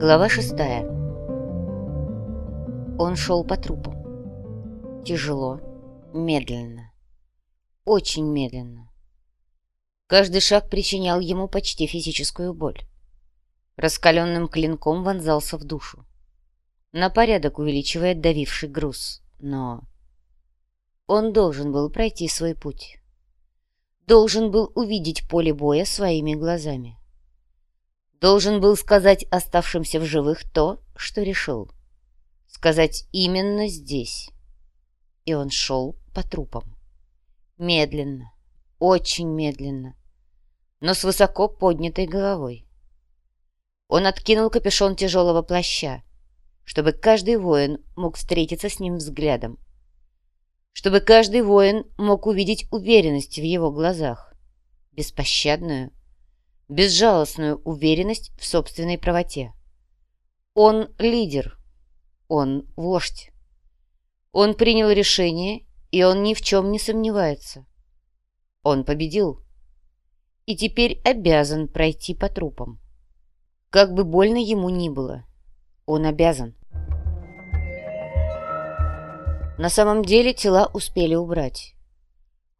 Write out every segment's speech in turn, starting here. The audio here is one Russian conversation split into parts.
Глава шестая. Он шел по трупу. Тяжело, медленно. Очень медленно. Каждый шаг причинял ему почти физическую боль. Раскаленным клинком вонзался в душу. На порядок увеличивая давивший груз. Но он должен был пройти свой путь. Должен был увидеть поле боя своими глазами должен был сказать оставшимся в живых то, что решил. Сказать именно здесь. И он шел по трупам. Медленно, очень медленно, но с высоко поднятой головой. Он откинул капюшон тяжелого плаща, чтобы каждый воин мог встретиться с ним взглядом, чтобы каждый воин мог увидеть уверенность в его глазах, беспощадную, безжалостную уверенность в собственной правоте. Он лидер, он вождь. Он принял решение, и он ни в чем не сомневается. Он победил. И теперь обязан пройти по трупам. Как бы больно ему ни было, он обязан. На самом деле тела успели убрать.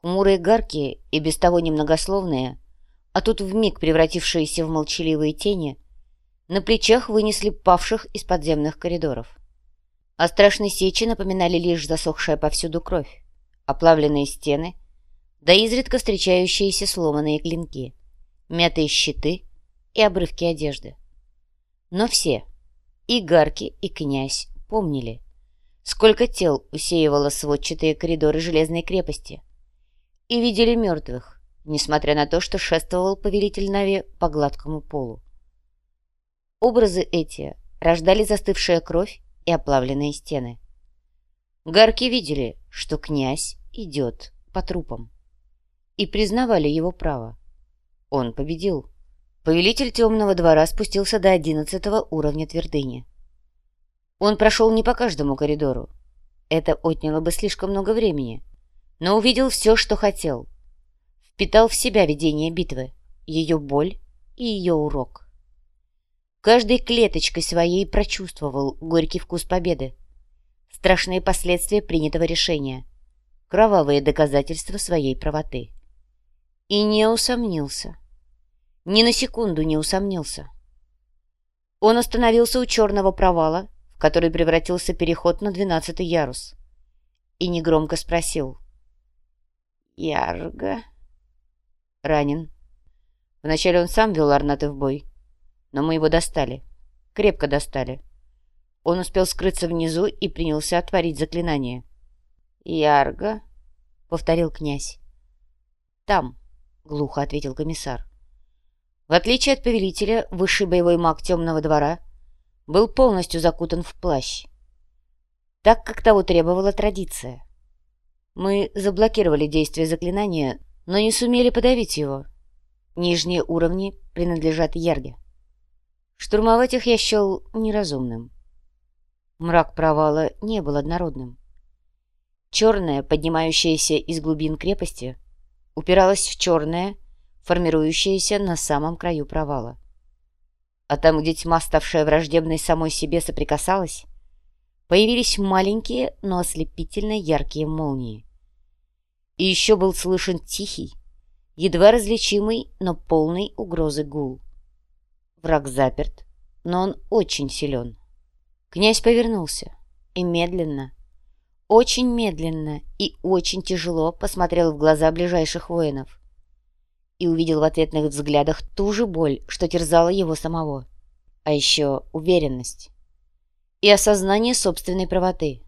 Хмурые гарки и без того немногословные а тут вмиг превратившиеся в молчаливые тени, на плечах вынесли павших из подземных коридоров. О страшной сече напоминали лишь засохшая повсюду кровь, оплавленные стены, да изредка встречающиеся сломанные клинки, мятые щиты и обрывки одежды. Но все, и Гарки, и князь, помнили, сколько тел усеивало сводчатые коридоры Железной крепости, и видели мертвых, несмотря на то, что шествовал повелитель Нави по гладкому полу. Образы эти рождали застывшая кровь и оплавленные стены. Гарки видели, что князь идет по трупам, и признавали его право. Он победил. Повелитель темного двора спустился до одиннадцатого уровня твердыни. Он прошел не по каждому коридору. Это отняло бы слишком много времени, но увидел все, что хотел — впитал в себя видение битвы, ее боль и ее урок. Каждой клеточкой своей прочувствовал горький вкус победы, страшные последствия принятого решения, кровавые доказательства своей правоты. И не усомнился. Ни на секунду не усомнился. Он остановился у черного провала, в который превратился переход на двенадцатый ярус, и негромко спросил. «Ярго?» Ранен. Вначале он сам вел Арнаты в бой, но мы его достали. Крепко достали. Он успел скрыться внизу и принялся отворить заклинание. «Ярго», — повторил князь. «Там», — глухо ответил комиссар. В отличие от повелителя, высший боевой маг темного двора был полностью закутан в плащ, так как того требовала традиция. Мы заблокировали действие заклинания, но не сумели подавить его. Нижние уровни принадлежат Ярге. Штурмовать их я счел неразумным. Мрак провала не был однородным. Черное, поднимающееся из глубин крепости, упиралось в черное, формирующееся на самом краю провала. А там, где тьма, ставшая враждебной самой себе, соприкасалась, появились маленькие, но ослепительно яркие молнии. И еще был слышен тихий, едва различимый, но полный угрозы гул. Враг заперт, но он очень силен. Князь повернулся и медленно, очень медленно и очень тяжело посмотрел в глаза ближайших воинов и увидел в ответных взглядах ту же боль, что терзала его самого, а еще уверенность и осознание собственной правоты.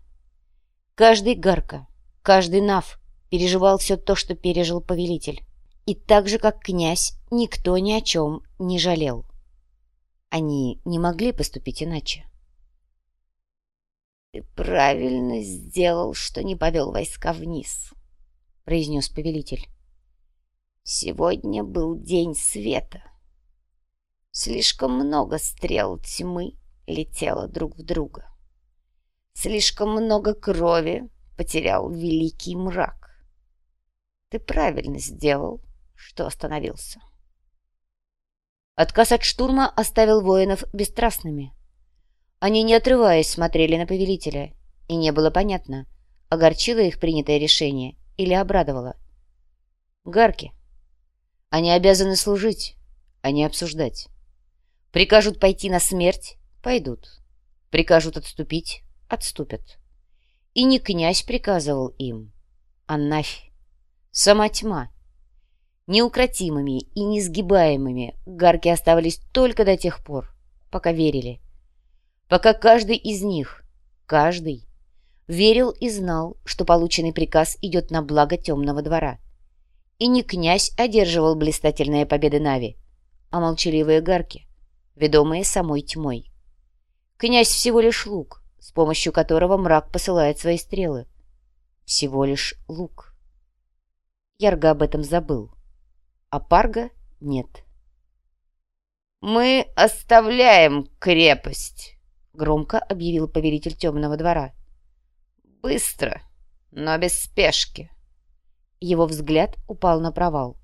Каждый гарка, каждый нав — переживал все то, что пережил повелитель. И так же, как князь, никто ни о чем не жалел. Они не могли поступить иначе. «Ты правильно сделал, что не повел войска вниз», — произнес повелитель. «Сегодня был день света. Слишком много стрел тьмы летело друг в друга. Слишком много крови потерял великий мрак. Ты правильно сделал, что остановился. Отказ от штурма оставил воинов бесстрастными. Они, не отрываясь, смотрели на повелителя, и не было понятно, огорчило их принятое решение или обрадовало. Гарки. Они обязаны служить, а не обсуждать. Прикажут пойти на смерть — пойдут. Прикажут отступить — отступят. И не князь приказывал им, а Нафь, сама тьма. Неукротимыми и несгибаемыми гарки оставались только до тех пор, пока верили. Пока каждый из них, каждый, верил и знал, что полученный приказ идет на благо темного двора. И не князь одерживал блистательные победы Нави, а молчаливые гарки, ведомые самой тьмой. Князь всего лишь лук, с помощью которого мрак посылает свои стрелы. Всего лишь лук. Ярго об этом забыл а Парга нет. «Мы оставляем крепость», — громко объявил повелитель темного двора. «Быстро, но без спешки». Его взгляд упал на провал.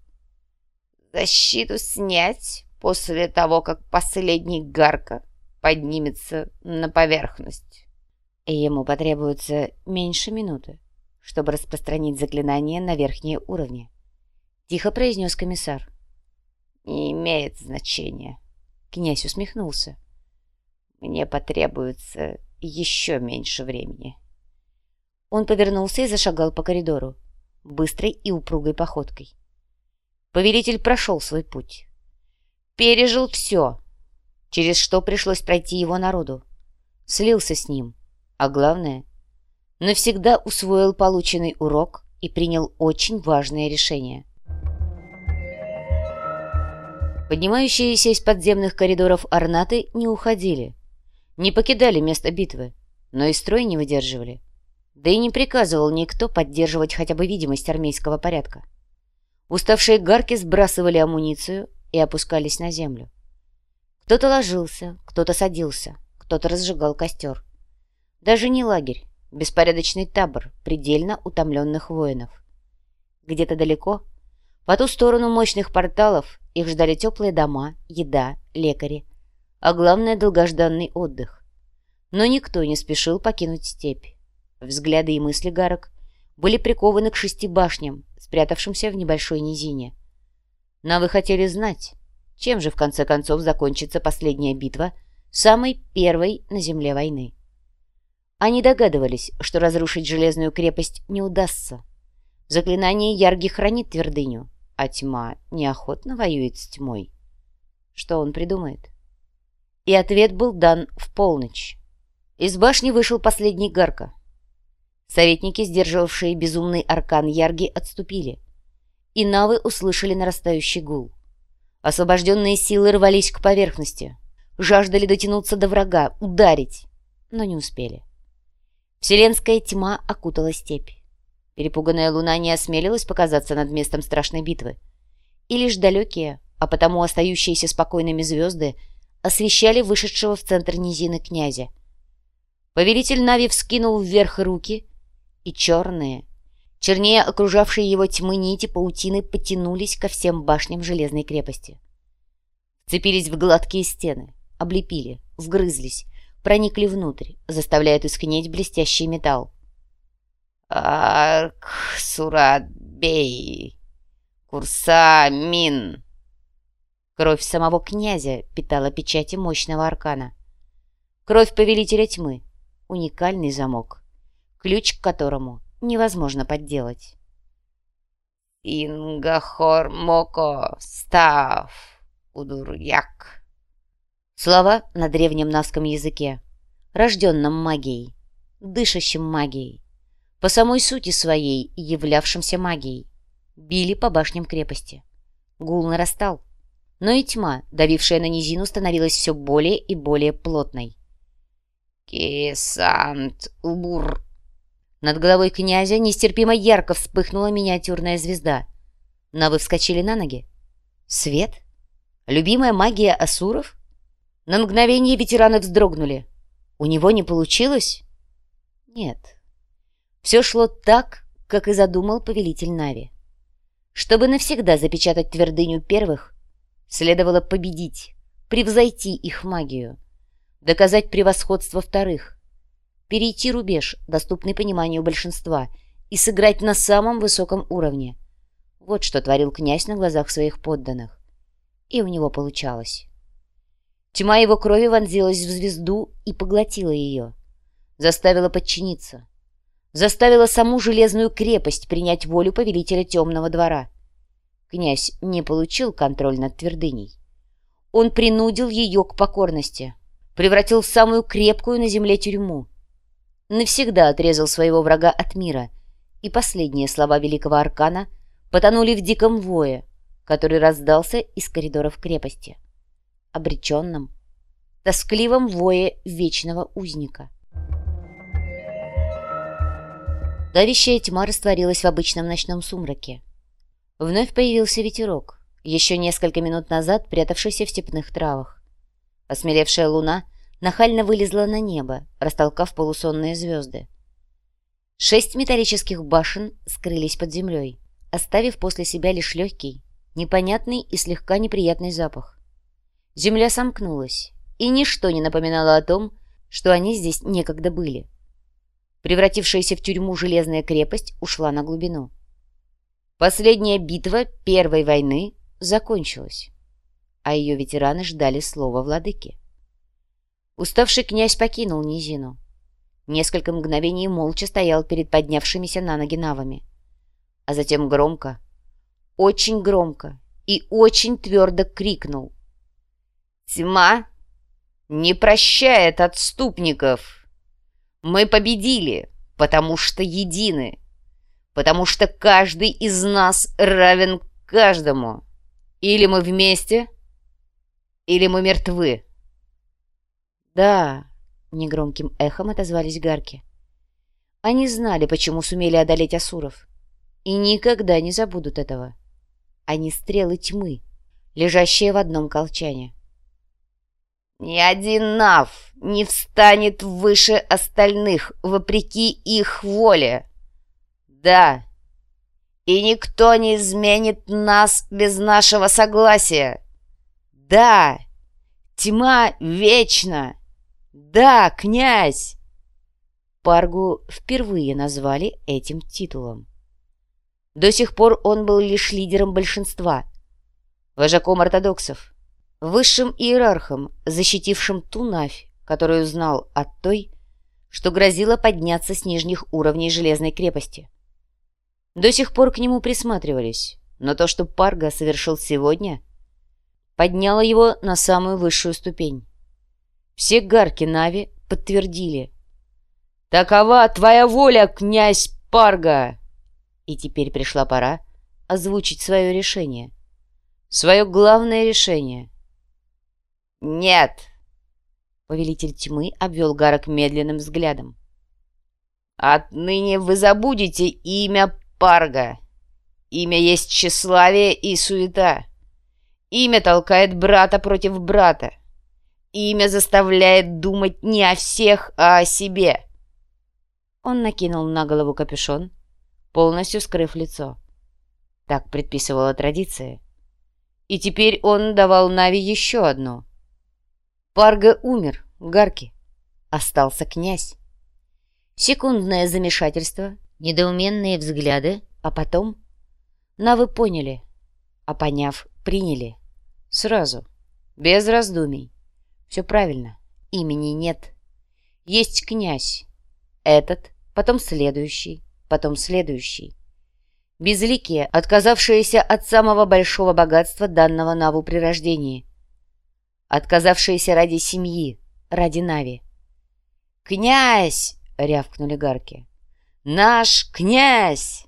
«Защиту снять после того, как последний гарка поднимется на поверхность». И ему потребуется меньше минуты, чтобы распространить заклинание на верхние уровни. Тихо произнес комиссар. «Не имеет значения». Князь усмехнулся. «Мне потребуется еще меньше времени». Он повернулся и зашагал по коридору, быстрой и упругой походкой. Повелитель прошел свой путь. Пережил все, через что пришлось пройти его народу. Слился с ним, а главное, навсегда усвоил полученный урок и принял очень важное решение. Поднимающиеся из подземных коридоров орнаты не уходили, не покидали место битвы, но и строй не выдерживали. Да и не приказывал никто поддерживать хотя бы видимость армейского порядка. Уставшие гарки сбрасывали амуницию и опускались на землю. Кто-то ложился, кто-то садился, кто-то разжигал костер. Даже не лагерь, беспорядочный табор предельно утомленных воинов. Где-то далеко, по ту сторону мощных порталов, их ждали теплые дома, еда, лекари, а главное — долгожданный отдых. Но никто не спешил покинуть степь. Взгляды и мысли гарок были прикованы к шести башням, спрятавшимся в небольшой низине. Навы хотели знать, чем же в конце концов закончится последняя битва самой первой на земле войны. Они догадывались, что разрушить железную крепость не удастся. Заклинание Ярги хранит твердыню, а тьма неохотно воюет с тьмой. Что он придумает? И ответ был дан в полночь. Из башни вышел последний Гарка. Советники, сдерживавшие безумный аркан Ярги, отступили. И навы услышали нарастающий гул. Освобожденные силы рвались к поверхности. Жаждали дотянуться до врага, ударить, но не успели. Вселенская тьма окутала степь. Перепуганная луна не осмелилась показаться над местом страшной битвы. И лишь далекие, а потому остающиеся спокойными звезды освещали вышедшего в центр низины князя. Повелитель Нави вскинул вверх руки, и черные, чернее окружавшие его тьмы нити паутины потянулись ко всем башням железной крепости. Вцепились в гладкие стены, облепили, вгрызлись, проникли внутрь, заставляя тускнеть блестящий металл. Арк Сурат-бей, Курса-мин. Кровь самого князя питала печати мощного аркана. Кровь повелителя тьмы, уникальный замок, ключ к которому невозможно подделать. Ингахор Моко Став Удурьяк. Слова на древнем наском языке, рожденном магией, дышащим магией по самой сути своей являвшимся магией, били по башням крепости. Гул нарастал, но и тьма, давившая на низину, становилась все более и более плотной. «Кисант-убур!» Над головой князя нестерпимо ярко вспыхнула миниатюрная звезда. Навы вскочили на ноги. Свет? Любимая магия асуров? На мгновение ветераны вздрогнули. У него не получилось? Нет. Все шло так, как и задумал повелитель Нави. Чтобы навсегда запечатать твердыню первых, Следовало победить, превзойти их магию, доказать превосходство вторых, перейти рубеж, доступный пониманию большинства, и сыграть на самом высоком уровне. Вот что творил князь на глазах своих подданных. И у него получалось. Тьма его крови вонзилась в звезду и поглотила ее. Заставила подчиниться. Заставила саму железную крепость принять волю повелителя темного двора. Князь не получил контроль над твердыней. Он принудил ее к покорности, превратил в самую крепкую на земле тюрьму. Навсегда отрезал своего врага от мира, и последние слова великого аркана потонули в диком вое, который раздался из коридоров крепости обреченном, тоскливом вое вечного узника. Давящая тьма растворилась в обычном ночном сумраке. Вновь появился ветерок, еще несколько минут назад прятавшийся в степных травах. Осмелевшая луна нахально вылезла на небо, растолкав полусонные звезды. Шесть металлических башен скрылись под землей, оставив после себя лишь легкий, непонятный и слегка неприятный запах. Земля сомкнулась, и ничто не напоминало о том, что они здесь некогда были. Превратившаяся в тюрьму железная крепость ушла на глубину. Последняя битва Первой войны закончилась, а ее ветераны ждали слова владыки. Уставший князь покинул низину. Несколько мгновений молча стоял перед поднявшимися на ноги навами. А затем громко, очень громко и очень твердо крикнул — Тьма не прощает отступников. Мы победили, потому что едины, потому что каждый из нас равен каждому. Или мы вместе, или мы мертвы. Да, негромким эхом отозвались гарки. Они знали, почему сумели одолеть асуров, и никогда не забудут этого. Они стрелы тьмы, лежащие в одном колчане. Ни один Нав не встанет выше остальных, вопреки их воле. Да, и никто не изменит нас без нашего согласия. Да, тьма вечна. Да, князь. Паргу впервые назвали этим титулом. До сих пор он был лишь лидером большинства, вожаком ортодоксов, высшим иерархом, защитившим ту Навь, которую знал от той, что грозило подняться с нижних уровней Железной крепости. До сих пор к нему присматривались, но то, что Парга совершил сегодня, подняло его на самую высшую ступень. Все гарки Нави подтвердили. «Такова твоя воля, князь Парга!» И теперь пришла пора озвучить свое решение. Свое главное решение — «Нет!» Повелитель тьмы обвел Гарок медленным взглядом. «Отныне вы забудете имя Парга. Имя есть тщеславие и суета. Имя толкает брата против брата. Имя заставляет думать не о всех, а о себе». Он накинул на голову капюшон, полностью скрыв лицо. Так предписывала традиция. И теперь он давал Нави еще одну — Парга умер, Гарки. Остался князь. Секундное замешательство, недоуменные взгляды, а потом... Навы поняли, а поняв, приняли. Сразу, без раздумий. Все правильно, имени нет. Есть князь. Этот, потом следующий, потом следующий. Безликие, отказавшиеся от самого большого богатства данного Наву при рождении — отказавшиеся ради семьи, ради Нави. «Князь!» — рявкнули гарки. «Наш князь!»